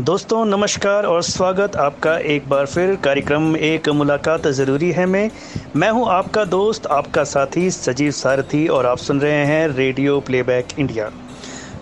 दोस्तों, नमस्कार और स्वागत आपका एक बार फिर कार्यक्रम एक मुलाकात ज़रूरी है मैं। मैं हूँ आपका दोस्त, आपका साथी सजीव सारथी और आप सुन रहे हैं रेडियो प्लेबैक इंडिया।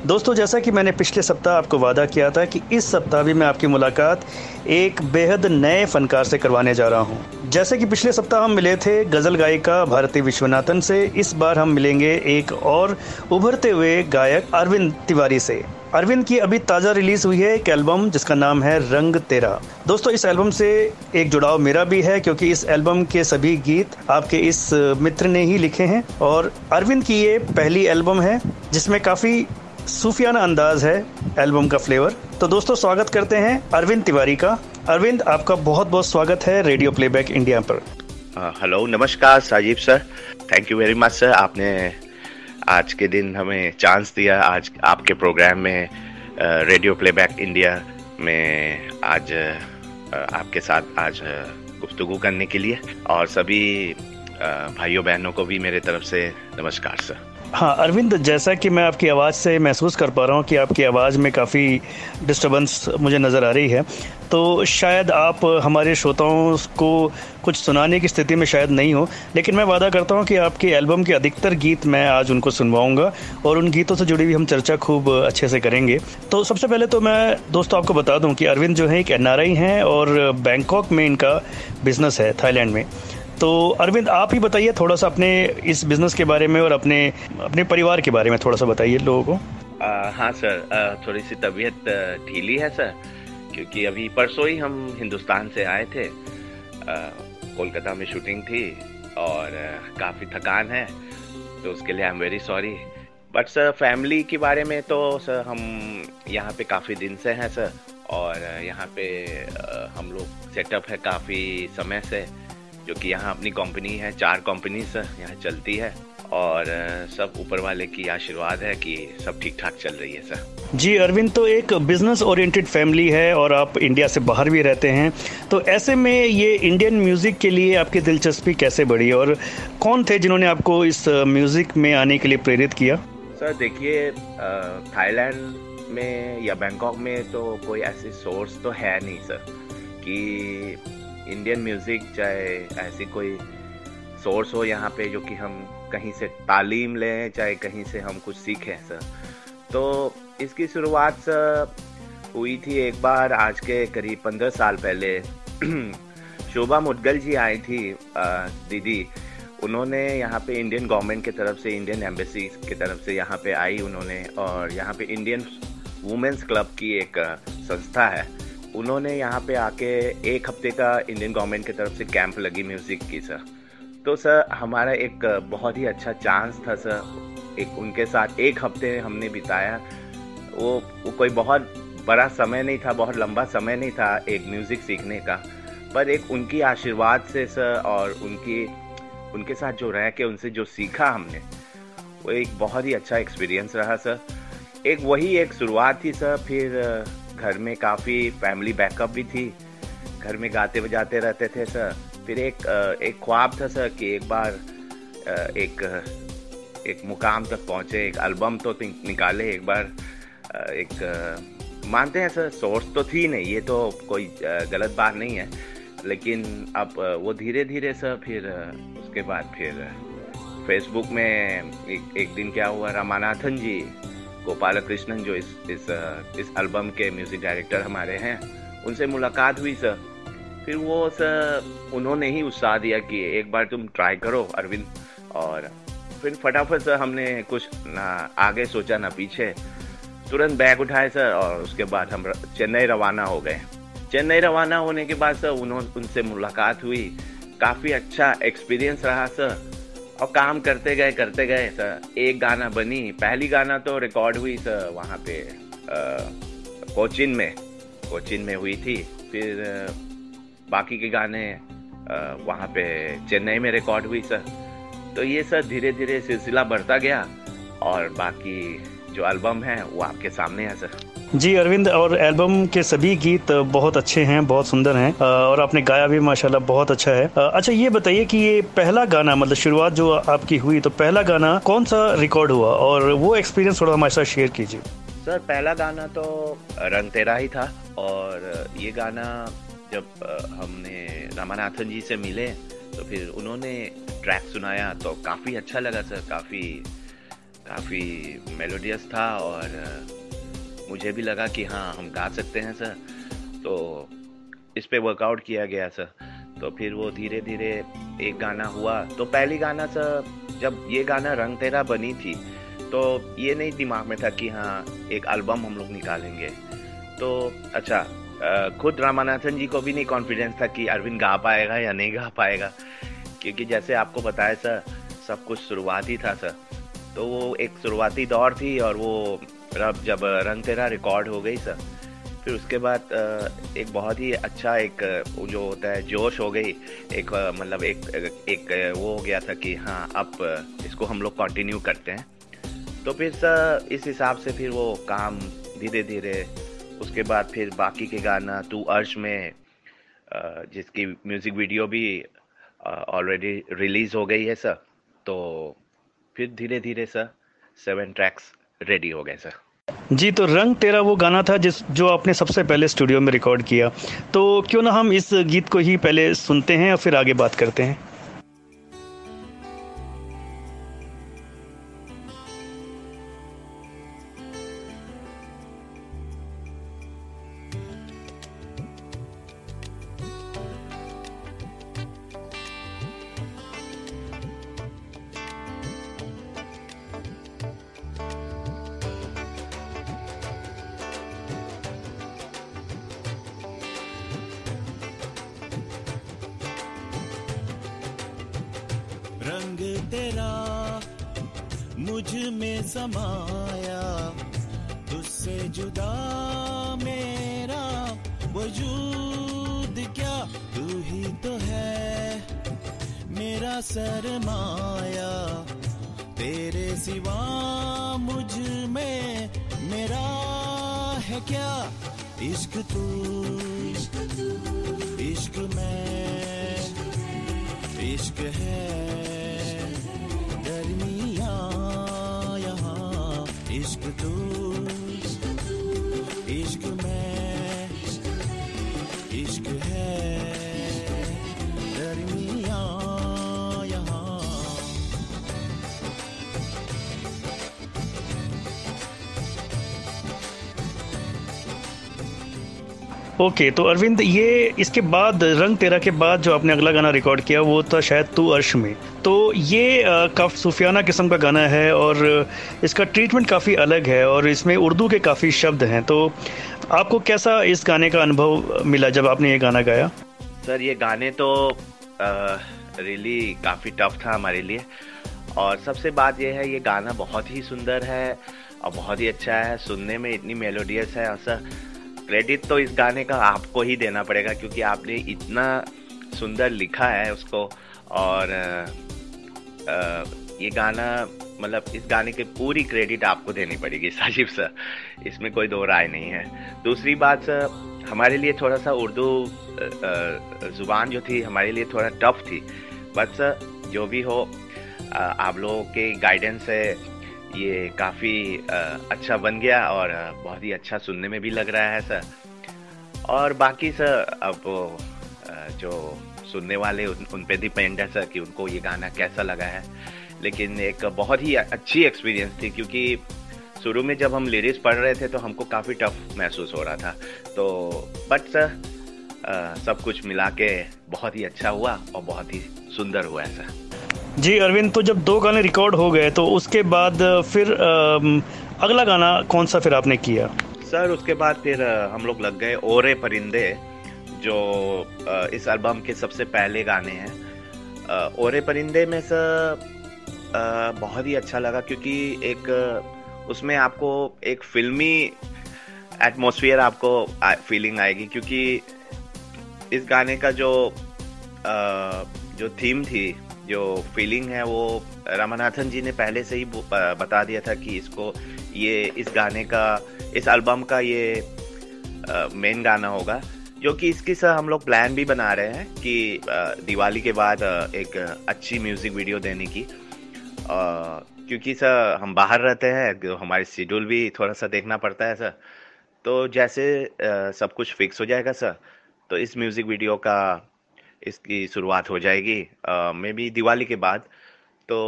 दोस्तों, जैसा कि मैंने पिछले सप्ताह आपको वादा किया था कि इस सप्ताह भी मैं आपकी मुलाकात एक बेहद नए फनकार से करवाने जा रहा हूँ। जैसे कि पिछले सप्ताह हम मिले थे गज़ल गायिका भारती विश्वनाथन से, इस बार हम मिलेंगे एक और उभरते हुए गायक अरविंद तिवारी से अरविंद की अभी ताज़ा रिलीज़ हुई है एक एल्बम, जिसका नाम है रंग तेरा दोस्तों, इस एल्बम से एक जुड़ाव मेरा भी है, क्योंकि इस एल्बम के सभी गीत आपके इस मित्र ने ही लिखे हैं, और अरविंद की ये पहली एल्बम है, जिसमें काफ़ी सूफियाना अंदाज है एल्बम का फ्लेवर। तो दोस्तों, स्वागत करते हैं अरविंद तिवारी का। अरविंद, आपका बहुत बहुत स्वागत है रेडियो प्लेबैक इंडिया पर। हेलो, नमस्कार Sajib sir. Thank you very much sir आपने आज के दिन हमें चांस दिया। आज आपके प्रोग्राम में रेडियो प्लेबैक इंडिया में आज आपके साथ आज गुफ्तगु करने के लिए। और सभी भाइयों बहनों को भी मेरे तरफ़ से नमस्कार सर हाँ अरविंद, जैसा कि मैं आपकी आवाज़ से महसूस कर पा रहा हूँ कि आपकी आवाज़ में काफ़ी डिस्टरबेंस मुझे नज़र आ रही है तो शायद आप हमारे श्रोताओं को कुछ सुनाने की स्थिति में शायद नहीं हो, लेकिन मैं वादा करता हूँ कि आपके एल्बम के अधिकतर गीत मैं आज उनको सुनवाऊँगा और उन गीतों से जुड़ी हुई हम चर्चा खूब अच्छे से करेंगे। तो सबसे पहले तो मैं दोस्तों आपको बता दूँ कि अरविंद जो है, एक एन हैं और बैंकॉक में इनका बिज़नेस है थाईलैंड में। तो अरविंद आप ही बताइए थोड़ा सा अपने इस बिज़नेस के बारे में और अपने अपने परिवार के बारे में थोड़ा सा बताइए लोगों को। हाँ सर आ, थोड़ी सी तबीयत ढीली है सर क्योंकि अभी परसों ही हम हिंदुस्तान से आए थे। कोलकाता में शूटिंग थी और काफ़ी थकान है तो उसके लिए I am very sorry but sir family के बारे में तो सर हम यहाँ पे काफ़ी दिन से हैं सर और यहाँ पे हम लोग सेटअप है काफ़ी समय से। जो कि यहाँ अपनी कंपनी है चार कंपनीज़ यहाँ चलती है और सब ऊपर वाले की आशीर्वाद है कि सब ठीक ठाक चल रही है सर। जी अरविंद तो एक बिज़नेस ओरिएंटेड फैमिली है और आप इंडिया से बाहर भी रहते हैं। तो ऐसे में ये इंडियन म्यूज़िक के लिए आपकी दिलचस्पी कैसे बढ़ी और कौन थे जिन्होंने आपको इस म्यूज़िक में आने के लिए प्रेरित किया? सर देखिए थाईलैंड में या बैंकॉक में तो कोई ऐसी सोर्स तो है नहीं सर कि इंडियन म्यूज़िक चाहे ऐसी कोई सोर्स हो यहाँ पे जो कि हम कहीं से तालीम लें, चाहे कहीं से हम कुछ सीखें सर तो इसकी शुरुआत सर हुई थी एक बार आज के करीब पंद्रह साल पहले। शोभा मुदगल जी आई थी दीदी। उन्होंने यहाँ पे इंडियन गवर्नमेंट की तरफ़ से इंडियन एम्बेसी की तरफ़ से यहाँ पे आई उन्होंने, और यहाँ पे इंडियन वुमेंस क्लब की एक संस्था है। उन्होंने यहाँ पे आके एक हफ़्ते का इंडियन गवर्नमेंट की तरफ़ से कैंप लगी म्यूज़िक की सर तो सर हमारा एक बहुत ही अच्छा चांस था सर एक उनके साथ एक हफ़्ते हमने बिताया। वो, वो कोई बहुत बड़ा समय नहीं था बहुत लंबा समय नहीं था एक म्यूज़िक सीखने का। पर एक उनकी आशीर्वाद से सर और उनकी उनके साथ जो रह के उनसे जो सीखा हमने वो एक बहुत ही अच्छा एक्सपीरियंस रहा सर एक वही एक शुरुआत थी सर फिर घर में काफ़ी फैमिली बैकअप भी थी। घर में गाते बजाते रहते थे सर फिर एक एक ख्वाब था सर कि एक बार एक एक मुकाम तक पहुँचे, एक एल्बम तो निकाले एक बार। एक मानते हैं सर सोर्स तो थी नहीं, ये तो कोई गलत बात नहीं है। लेकिन अब वो धीरे धीरे सर फिर उसके बाद फिर फेसबुक में एक एक दिन क्या हुआ, रामानाथन जी गोपाल कृष्णन जो इस इस इस एल्बम के म्यूज़िक डायरेक्टर हमारे हैं, उनसे मुलाकात हुई सर फिर वो सर उन्होंने ही उत्साह दिया कि एक बार तुम ट्राई करो, अरविंद। और फिर फटाफट सर हमने कुछ ना, आगे सोचा, ना पीछे। तुरंत बैग उठाए सर और उसके बाद हम चेन्नई रवाना हो गए। चेन्नई रवाना होने के बाद सर उन्होंने उनसे मुलाकात हुई। काफ़ी अच्छा एक्सपीरियंस रहा सर और काम करते गए करते गए सर एक गाना बनी। पहली गाना तो रिकॉर्ड हुई सर वहाँ पे कोचिन में कोचिन में हुई थी। फिर बाकी के गाने वहाँ पे चेन्नई में रिकॉर्ड हुई सर। तो ये सर धीरे धीरे सिलसिला बढ़ता गया और बाकी जो एल्बम है वो आपके सामने है सर जी अरविंद और एल्बम के सभी गीत बहुत अच्छे हैं बहुत सुंदर हैं और आपने गाया भी माशाल्लाह बहुत अच्छा है। अच्छा ये बताइए कि ये पहला गाना मतलब शुरुआत जो आपकी हुई तो पहला गाना कौन सा रिकॉर्ड हुआ? और वो एक्सपीरियंस थोड़ा हमारे साथ शेयर कीजिए। सर पहला गाना तो रंग तेरा ही था और ये गाना जब हमने रामानाथन जी से मिले तो फिर उन्होंने ट्रैक सुनाया तो काफ़ी अच्छा लगा सर काफ़ी काफ़ी मेलोडियस था और मुझे भी लगा कि हाँ हम गा सकते हैं, सर। तो इस पर वर्कआउट किया गया, सर। तो फिर वो धीरे धीरे एक गाना हुआ। तो पहली गाना, सर, जब ये गाना रंग तेरा बनी थी तो ये नहीं दिमाग में था कि हाँ एक एल्बम हम लोग निकालेंगे। तो अच्छा खुद रामानाथन जी को भी नहीं कॉन्फिडेंस था कि अरविंद गा पाएगा या नहीं गा पाएगा। क्योंकि जैसे आपको बताया, सर, सब कुछ शुरुआत ही था, सर। तो वो एक शुरुआती दौर थी और वो रब जब रंग तेरा रिकॉर्ड हो गई सर, फिर उसके बाद एक बहुत ही अच्छा एक जो होता है, जोश हो गई। एक मतलब एक एक, वो हो गया था कि हाँ अब इसको हम लोग कंटिन्यू करते हैं। तो फिर सर इस हिसाब से फिर वो काम धीरे धीरे उसके बाद फिर बाकी के गाना, तू अर्श में जिसकी म्यूज़िक वीडियो भी ऑलरेडी रिलीज़ हो गई है सर। तो फिर धीरे धीरे सर सेवन ट्रैक्स रेडी हो गए सर जी तो रंग तेरा वो गाना था जिस, जो आपने सबसे पहले स्टूडियो में रिकॉर्ड किया। तो क्यों ना हम इस गीत को ही पहले सुनते हैं और फिर आगे बात करते हैं? क्या? इश्क तू। इश्क मैं। इश्क है। इश्क तू। ओके तो अरविंद, ये इसके बाद, रंग तेरा के बाद जो आपने अगला गाना रिकॉर्ड किया, वो था शायद तू अर्श में। तो ये काफ़ी, सूफियाना किस्म का गाना है और इसका ट्रीटमेंट काफ़ी अलग है और इसमें उर्दू के काफ़ी शब्द हैं। तो आपको कैसा इस गाने का अनुभव मिला जब आपने ये गाना गाया? सर, ये गाने तो रियली काफ़ी टफ था हमारे लिए। और सबसे बात यह है, ये गाना बहुत ही सुंदर है और बहुत ही अच्छा है। सुनने में इतनी मेलोडियस है और सर क्रेडिट तो इस गाने का आपको ही देना पड़ेगा, क्योंकि आपने इतना सुंदर लिखा है उसको, और ये गाना मतलब इस गाने की पूरी क्रेडिट आपको देनी पड़ेगी, साजिब सर। इसमें कोई दो राय नहीं है। दूसरी बात, सर, हमारे लिए थोड़ा सा उर्दू ज़ुबान जो थी, हमारे लिए थोड़ा टफ थी। बट, सर, जो भी हो आप लोगों के गाइडेंस से ये काफ़ी अच्छा बन गया और बहुत ही अच्छा सुनने में भी लग रहा है सर। और बाकी सर अब जो सुनने वाले उन, उन पे डिपेंड है सर कि उनको ये गाना कैसा लगा है। लेकिन एक बहुत ही अच्छी एक्सपीरियंस थी क्योंकि शुरू में जब हम लिरिक्स पढ़ रहे थे तो हमको काफ़ी टफ महसूस हो रहा था। तो बट सर सब कुछ मिला के बहुत ही अच्छा हुआ और बहुत ही सुंदर हुआ है सर। जी, अरविंद तो जब दो गाने रिकॉर्ड हो गए तो उसके बाद फिर अगला गाना कौन सा फिर आपने किया? सर, उसके बाद फिर हम लोग लग गए ओरे परिंदे, जो इस एल्बम के सबसे पहले गाने हैं। ओरे परिंदे में, सर बहुत ही अच्छा लगा, क्योंकि एक उसमें आपको एक फिल्मी एटमोसफियर आपको फीलिंग आएगी, क्योंकि इस गाने का जो जो थीम थी जो फीलिंग है वो रामानाथन जी ने पहले से ही बता दिया था कि इसको, ये, इस गाने का, इस एल्बम का ये मेन गाना होगा, जो कि इसकी सर हम लोग प्लान भी बना रहे हैं कि दिवाली के बाद एक अच्छी म्यूज़िक वीडियो देने की। क्योंकि सर हम बाहर रहते हैं तो हमारे शेड्यूल भी थोड़ा सा देखना पड़ता है, सर। तो जैसे सब कुछ फिक्स हो जाएगा, सर तो इस म्यूज़िक वीडियो का इसकी शुरुआत हो जाएगी। मे बी दिवाली के बाद। तो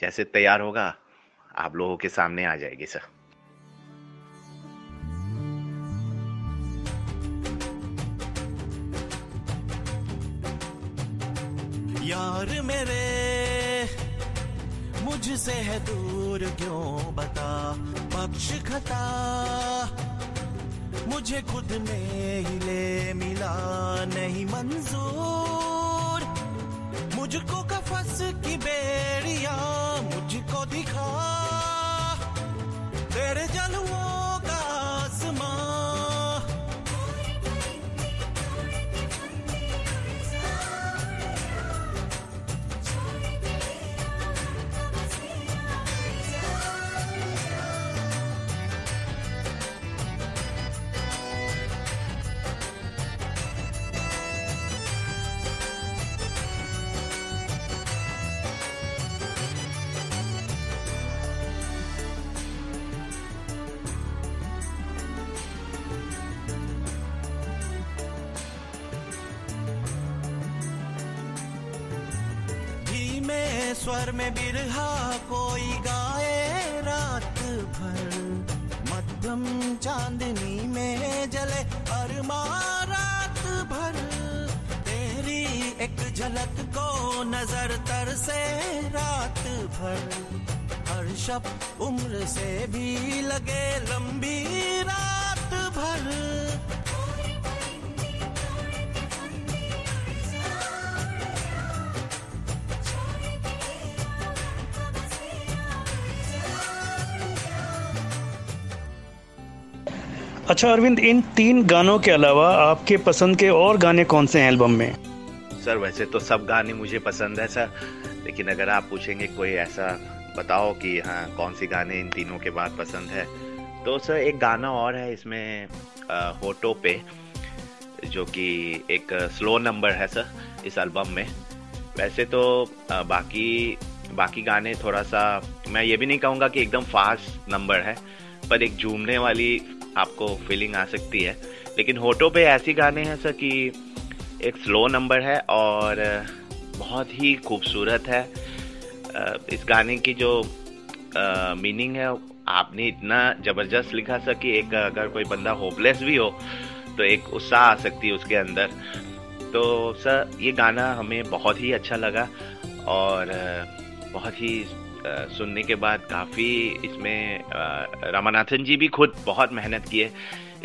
जैसे तैयार होगा, आप लोगों के सामने आ जाएगी, सर। यार मेरे, मुझसे है दूर क्यों बता? पक्ष खता मुझे खुद में ही ले मिला नहीं मंजूर। मुझको कफस की बेड़िया मुझको दिखा। तेरे जलवों स्वर में बिरहा कोई गाए रात भर। मध्यम चांदनी में जले अरमा रात भर। तेरी एक झलक को नज़र तर से रात भर। हर शब उम्र से भी लगे लंबी रात भर। अच्छा अरविंद इन तीन गानों के अलावा आपके पसंद के और गाने कौन से हैं एल्बम में? सर वैसे तो सब गाने मुझे पसंद है सर। लेकिन अगर आप पूछेंगे कोई ऐसा बताओ कि हाँ कौन सी गाने इन तीनों के बाद पसंद है। तो सर एक गाना और है इसमें अ, होटो पे जो कि एक स्लो नंबर है सर इस एल्बम में। वैसे तो अ, बाकी बाकी गाने थोड़ा सा मैं ये भी नहीं कहूँगा कि एकदम फास्ट नंबर है पर एक झूमने वाली आपको फीलिंग आ सकती है। लेकिन होटो पे ऐसी गाने हैं सर कि एक स्लो नंबर है और बहुत ही खूबसूरत है। इस गाने की जो मीनिंग है, आपने इतना ज़बरदस्त लिखा सर कि एक अगर कोई बंदा होपलेस भी हो तो एक उत्साह आ सकती है उसके अंदर। तो सर, ये गाना हमें बहुत ही अच्छा लगा और बहुत ही सुनने के बाद काफ़ी इसमें रामानाथन जी भी खुद बहुत मेहनत किए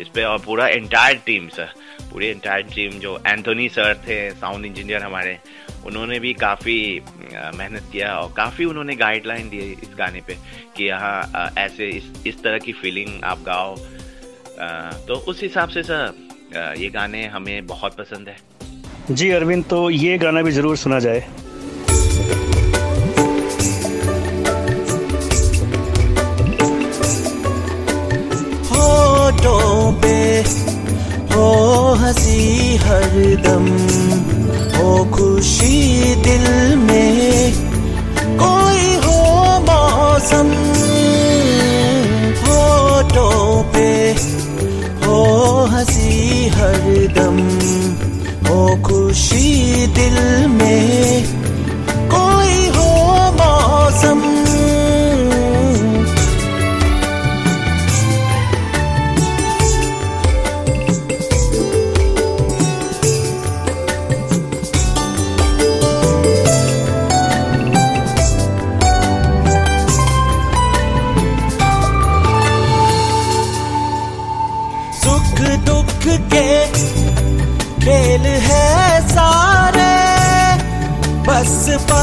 इस पर और पूरा एंटायर टीम सर पूरी एंटायर टीम जो एंथोनी सर थे साउंड इंजीनियर हमारे, उन्होंने भी काफ़ी मेहनत किया और काफ़ी उन्होंने गाइडलाइन दिए इस गाने पे कि यहाँ ऐसे इस इस तरह की फीलिंग आप गाओ। तो उस हिसाब से सर ये गाने हमें बहुत पसंद है। जी, अरविंद तो ये गाना भी ज़रूर सुना जाए। हँसी हरदम हो खुशी दिल में। कोई हो मौसम, होठों पे हो हँसी हरदम हो खुशी दिल में।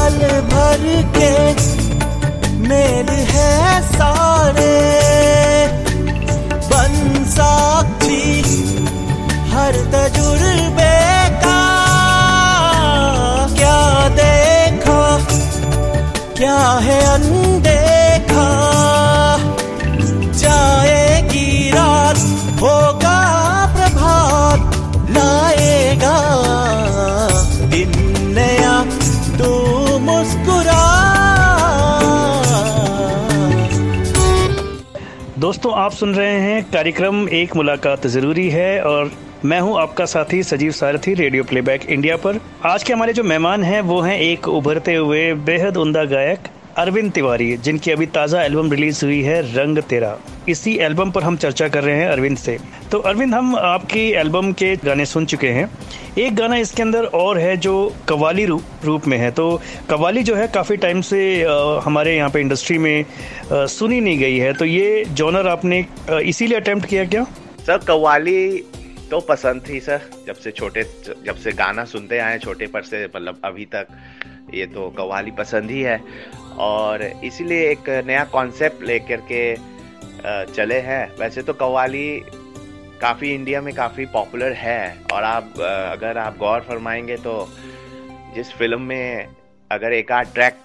बस पल भर के मेल है सारे। बन साक्षी, हर तजुर्बे का। क्या देखा, क्या है अनदेखा दोस्तों, आप सुन रहे हैं कार्यक्रम एक मुलाकात ज़रूरी है और मैं हूँ आपका साथी सजीव सारथी, रेडियो प्लेबैक इंडिया पर। आज के हमारे जो मेहमान हैं, वो हैं एक उभरते हुए बेहद उमदा गायक अरविंद तिवारी, जिनकी अभी ताज़ा एल्बम रिलीज़ हुई है, रंग तेरा। इसी एल्बम पर हम चर्चा कर रहे हैं अरविंद से। तो अरविंद, हम आपकी एल्बम के गाने सुन चुके हैं। एक गाना इसके अंदर और है जो कवाली रूप में है। तो कवाली जो है, काफ़ी टाइम से हमारे यहाँ पे इंडस्ट्री में सुनी नहीं गई है। तो ये जॉनर आपने इसीलिए अटेम्प्ट किया क्या? सर कवाली तो पसंद थी, सर। जब से छोटे, जब से गाना सुनते आए छोटे पर से मतलब अभी तक। ये तो कवाली पसंद ही है। और इसीलिए एक नया कॉन्सेप्ट लेकर के चले हैं। वैसे तो कवाली काफ़ी इंडिया में काफ़ी पॉपुलर है। और आप अगर आप गौर फरमाएँगे तो जिस फ़िल्म में अगर एक आध ट्रैक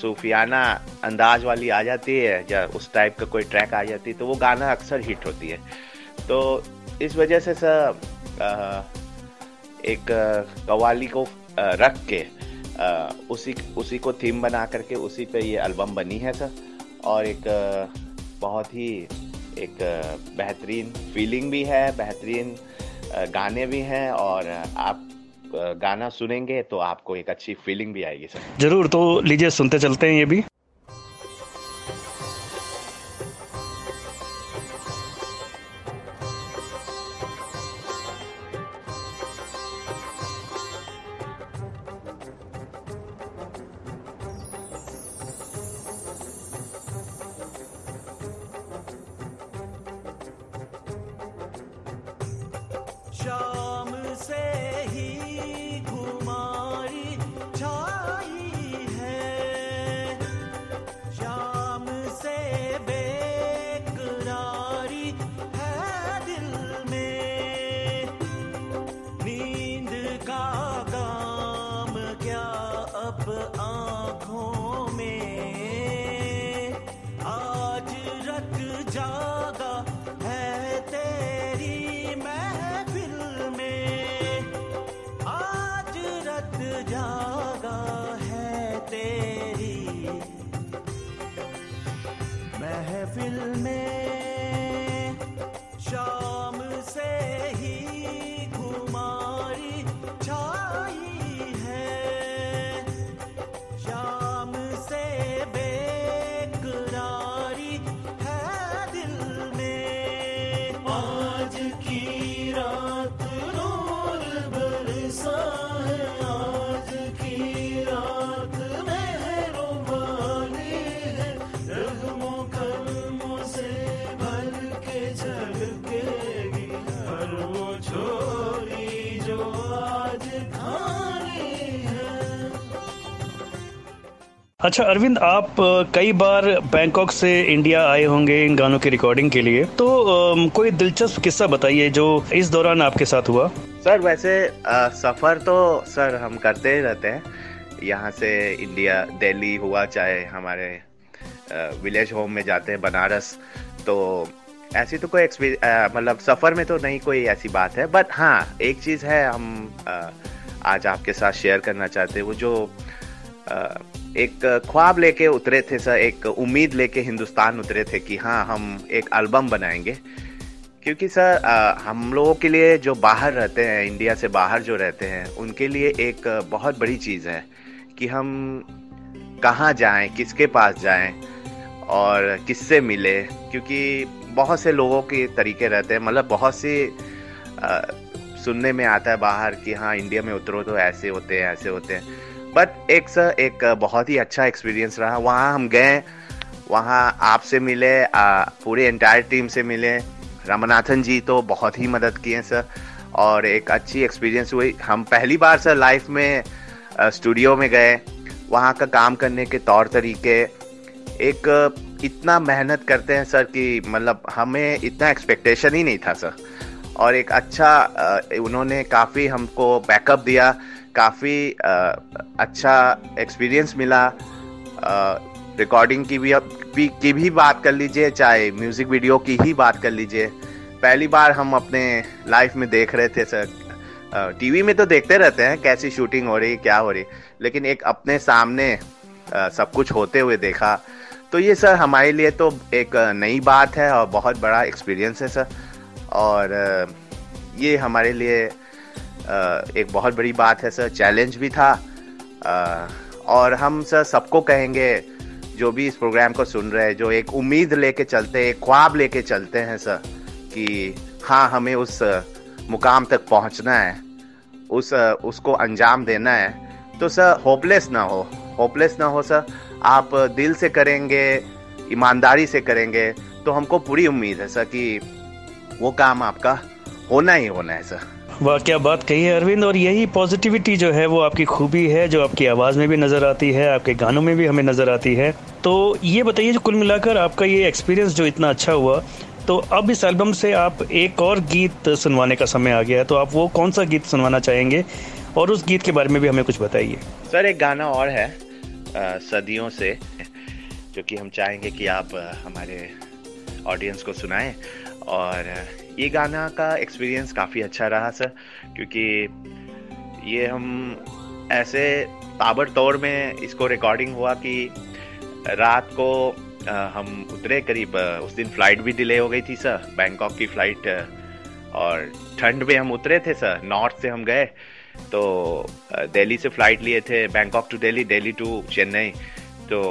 सूफियाना अंदाज वाली आ जाती है, या उस टाइप का कोई ट्रैक आ जाती है तो वो गाना अक्सर हिट होती है। तो इस वजह से सर एक कवाली को रख के उसी उसी को थीम बना करके उसी पे ये एल्बम बनी है सर और एक बहुत ही एक बेहतरीन फीलिंग भी है, बेहतरीन गाने भी हैं और आप गाना सुनेंगे तो आपको एक अच्छी फीलिंग भी आएगी सर ज़रूर तो लीजिए, सुनते चलते हैं ये भी। people. Are अच्छा अरविंद आप कई बार बैंकॉक से इंडिया आए होंगे इन गानों की रिकॉर्डिंग के लिए। तो कोई दिलचस्प किस्सा बताइए जो इस दौरान आपके साथ हुआ? सर वैसे आ, सफ़र तो सर हम करते ही रहते हैं। यहाँ से इंडिया दिल्ली हुआ चाहे हमारे विलेज होम में जाते हैं बनारस। तो ऐसी तो कोई मतलब सफ़र में तो नहीं कोई ऐसी बात है। बट हाँ एक चीज़ है हम आ, आज आपके साथ शेयर करना चाहते हैं वो जो आ, एक ख्वाब लेके उतरे थे सर, एक उम्मीद लेके हिंदुस्तान उतरे थे कि हाँ हम एक एल्बम बनाएँगे। क्योंकि सर हम लोगों के लिए जो बाहर रहते हैं, इंडिया से बाहर जो रहते हैं, उनके लिए एक बहुत बड़ी चीज़ है कि हम कहाँ जाएँ, किसके पास जाएँ और किससे मिले। क्योंकि बहुत से लोगों के तरीके रहते हैं। मतलब बहुत सी सुनने में आता है बाहर कि हाँ इंडिया में उतरो तो ऐसे होते हैं, ऐसे होते हैं। बट एक सर एक बहुत ही अच्छा एक्सपीरियंस रहा। वहाँ हम गए, वहाँ आपसे मिले पूरे एंटायर टीम से मिले। रामनाथन जी तो बहुत ही मदद किए सर। और एक अच्छी एक्सपीरियंस हुई। हम पहली बार, सर लाइफ में स्टूडियो में गए। वहाँ का काम करने के तौर तरीके, एक, इतना मेहनत करते हैं, सर, कि मतलब हमें इतना एक्सपेक्टेशन ही नहीं था, सर। और एक अच्छा उन्होंने काफ़ी हमको बैकअप दिया। काफ़ी अच्छा एक्सपीरियंस मिला। रिकॉर्डिंग की भी, भी की भी बात कर लीजिए चाहे म्यूज़िक वीडियो की ही बात कर लीजिए। पहली बार हम अपने लाइफ में देख रहे थे सर। टीवी में तो देखते रहते हैं कैसी शूटिंग हो रही क्या हो रही लेकिन एक अपने सामने सब कुछ होते हुए देखा। तो ये सर हमारे लिए तो एक नई बात है और बहुत बड़ा एक्सपीरियंस है सर। और ये हमारे लिए एक बहुत बड़ी बात है, सर चैलेंज भी था। और हम, सर, सबको कहेंगे, जो भी इस प्रोग्राम को सुन रहे हैं, जो एक उम्मीद लेके चलते, एक ख्वाब लेके चलते हैं, सर, कि हाँ हमें उस मुकाम तक पहुँचना है, उस उसको अंजाम देना है। तो सर होपलेस ना हो होपलेस ना हो, सर। आप दिल से करेंगे, ईमानदारी से करेंगे तो हमको पूरी उम्मीद है, सर, कि वो काम आपका होना ही होना है, सर। वाह क्या बात कही है अरविंद और यही पॉजिटिविटी जो है वो आपकी खूबी है जो आपकी आवाज़ में भी नज़र आती है आपके गानों में भी हमें नज़र आती है। तो ये बताइए जो कुल मिलाकर आपका ये एक्सपीरियंस जो इतना अच्छा हुआ तो अब इस एल्बम से आप एक और गीत सुनवाने का समय आ गया है तो आप वो कौन सा गीत सुनवाना चाहेंगे? और उस गीत के बारे में भी हमें कुछ बताइए। सर एक गाना और है आ, सदियों से जो कि हम चाहेंगे कि आप हमारे ऑडियंस को सुनाएँ और ये गाना का एक्सपीरियंस काफ़ी अच्छा रहा सर क्योंकि ये हम ऐसे ताबड़तोड़ में इसको रिकॉर्डिंग हुआ कि रात को हम उतरे करीब उस दिन फ़्लाइट भी डिले हो गई थी सर बैंकॉक की फ़्लाइट और ठंड में हम उतरे थे सर नॉर्थ से हम गए तो दिल्ली से फ़्लाइट लिए थे Bangkok to Delhi Delhi to Chennai तो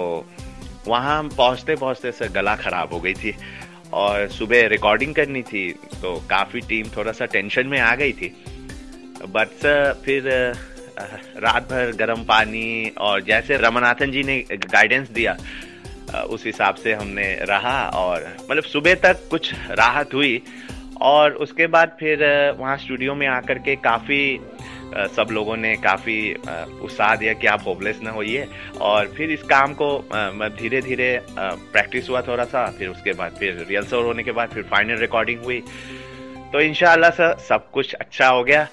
वहाँ हम पहुँचते पहुँचते सर गला ख़राब हो गई थी। और सुबह रिकॉर्डिंग करनी थी तो काफ़ी टीम थोड़ा सा टेंशन में आ गई थी। बट सर फिर रात भर गर्म पानी और जैसे रमनाथन जी ने गाइडेंस दिया उस हिसाब से हमने रहा और मतलब सुबह तक कुछ राहत हुई। और उसके बाद फिर वहाँ स्टूडियो में आकर के काफ़ी सब लोगों ने काफ़ी उत्साह दिया कि आप होपलेस ना होइए। और फिर इस काम को धीरे धीरे प्रैक्टिस हुआ थोड़ा सा फिर उसके बाद फिर रिहर्सल होने के बाद फिर फाइनल रिकॉर्डिंग हुई। तो इनशाला सर सब कुछ अच्छा हो गया।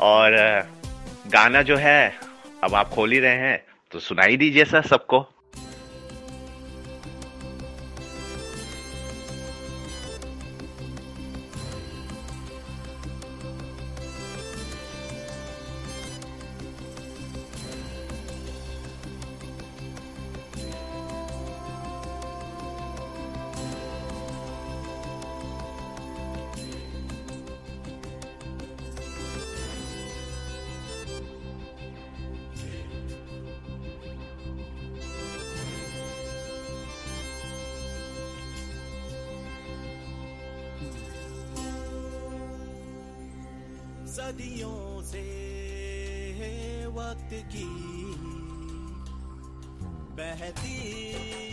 और गाना जो है, अब आप खोल ही रहे हैं तो सुनाई दीजिए सर सबको। सदियों से वक्त की बहती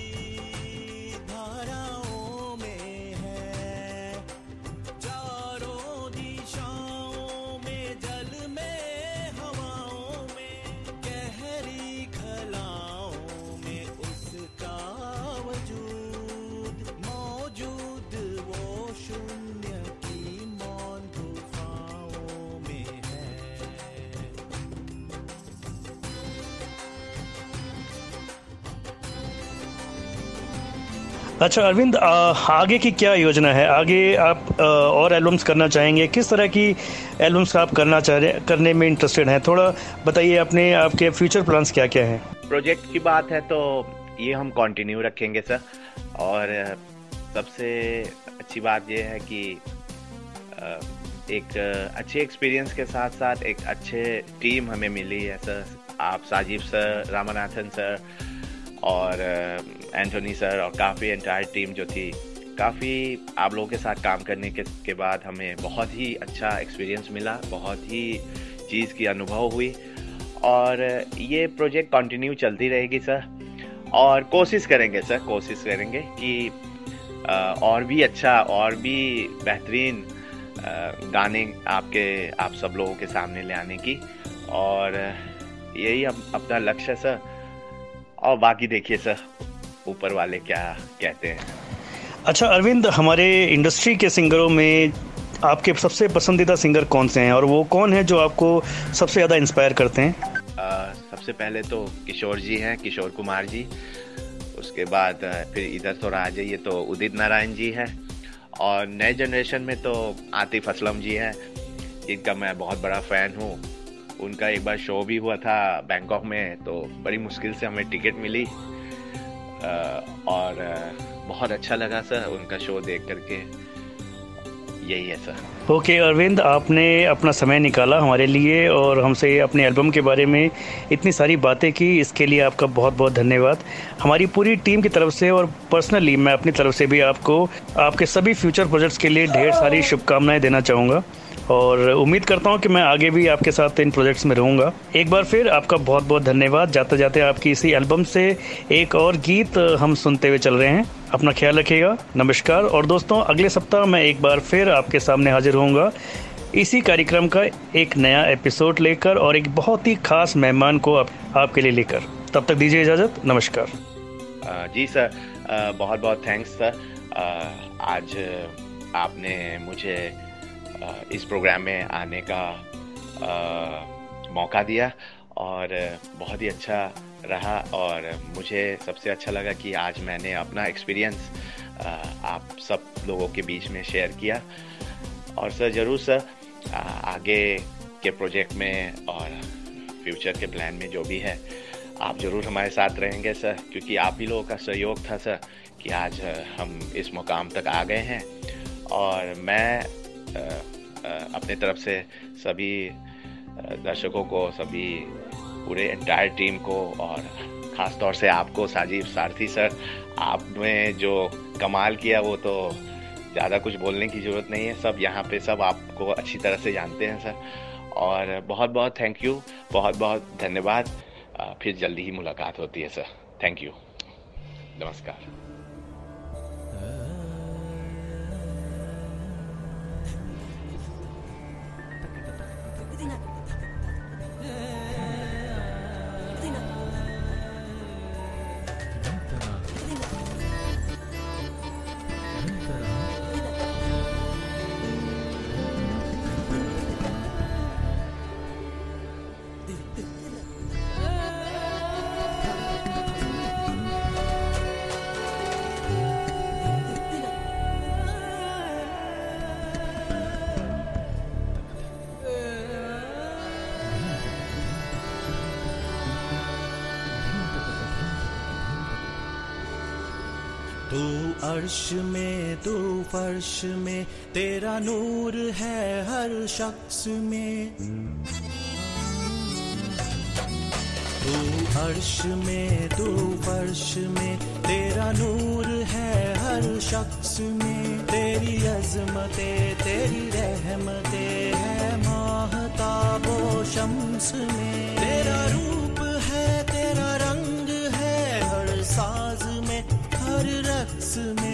अच्छा अरविंद आगे की क्या योजना है? आगे आप और एल्बम्स करना चाहेंगे? किस तरह की एल्बम्स आप करना चाह रहे, करने में इंटरेस्टेड हैं? थोड़ा बताइए अपने, आपके फ्यूचर प्लान्स क्या क्या हैं? प्रोजेक्ट की बात है तो ये हम कंटिन्यू रखेंगे सर और सबसे अच्छी बात यह है कि एक अच्छे एक्सपीरियंस के साथ साथ एक अच्छे टीम हमें मिली है सर आप साजिब सर रामानाथन सर और एंथोनी सर और काफ़ी एंटायर टीम जो थी काफ़ी आप लोगों के साथ काम करने के, के बाद हमें बहुत ही अच्छा एक्सपीरियंस मिला बहुत ही चीज़ की अनुभव हुई। और ये प्रोजेक्ट कंटिन्यू चलती रहेगी सर और कोशिश करेंगे सर कोशिश करेंगे कि और भी अच्छा और भी बेहतरीन गाने आपके आप सब लोगों के सामने ले आने की। और यही अपना लक्ष्य है सर और बाकी देखिए सर ऊपर वाले क्या कहते हैं। अच्छा अरविंद हमारे इंडस्ट्री के सिंगरों में आपके सबसे पसंदीदा सिंगर कौन से हैं और वो कौन है जो आपको सबसे ज़्यादा इंस्पायर करते हैं? आ, सबसे पहले तो किशोर जी हैं किशोर कुमार जी। उसके बाद फिर इधर थोड़ा आ जाइए तो उदित नारायण जी हैं। और नए जनरेशन में तो आतिफ असलम जी हैं जिनका मैं बहुत बड़ा फ़ैन हूँ। उनका एक बार शो भी हुआ था बैंकॉक में तो बड़ी मुश्किल से हमें टिकट मिली। और बहुत अच्छा लगा सर उनका शो देख करके। यही है सर। ओके अरविंद, आपने अपना समय निकाला हमारे लिए और हमसे अपने एल्बम के बारे में इतनी सारी बातें की, इसके लिए आपका बहुत बहुत धन्यवाद। हमारी पूरी टीम की तरफ़ से और पर्सनली मैं अपनी तरफ़ से भी आपको, आपके सभी फ्यूचर प्रोजेक्ट्स के लिए ढेर सारी शुभकामनाएँ देना चाहूँगा। और उम्मीद करता हूँ कि मैं आगे भी आपके साथ इन प्रोजेक्ट्स में रहूँगा। एक बार फिर आपका बहुत बहुत धन्यवाद। जाते जाते आपकी इसी एल्बम से एक और गीत हम सुनते हुए चल रहे हैं। अपना ख्याल रखिएगा। नमस्कार। और दोस्तों अगले सप्ताह मैं एक बार फिर आपके सामने हाजिर होऊँगा। इसी कार्यक्रम का एक नया एपिसोड लेकर और एक बहुत ही खास मेहमान को आप, आपके लिए लेकर। तब तक दीजिए इजाज़त। नमस्कार। जी सर। बहुत बहुत थैंक्स सर आज आपने मुझे इस प्रोग्राम में आने का मौका दिया और बहुत ही अच्छा रहा और मुझे सबसे अच्छा लगा कि आज मैंने अपना एक्सपीरियंस आप सब लोगों के बीच में शेयर किया। और सर ज़रूर सर आगे के प्रोजेक्ट में और फ्यूचर के प्लान में जो भी है, आप ज़रूर हमारे साथ रहेंगे सर क्योंकि आप ही लोगों का सहयोग था सर कि आज हम इस मुकाम तक आ गए हैं। और मैं अपने तरफ़ से सभी दर्शकों को, सभी पूरे एंटायर टीम को और ख़ास तौर से आपको, साजीव, सारथी सर, आपने जो कमाल किया वो तो ज़्यादा कुछ बोलने की ज़रूरत नहीं है। सब यहाँ पे, सब आपको अच्छी तरह से जानते हैं सर। और बहुत बहुत थैंक यू बहुत बहुत धन्यवाद फिर जल्दी ही मुलाकात होती है सर। थैंक यू नमस्कार। अर्श में तू फर्श में, तेरा नूर है हर शख्स में। तू अर्श में तू फर्श में, तेरा नूर है हर शख्स में। तेरी अजमते, तेरी रहमते है माहताबो शम्स में। तेरा रूप है, तेरा रंग है हर साज में, हर रक्स में।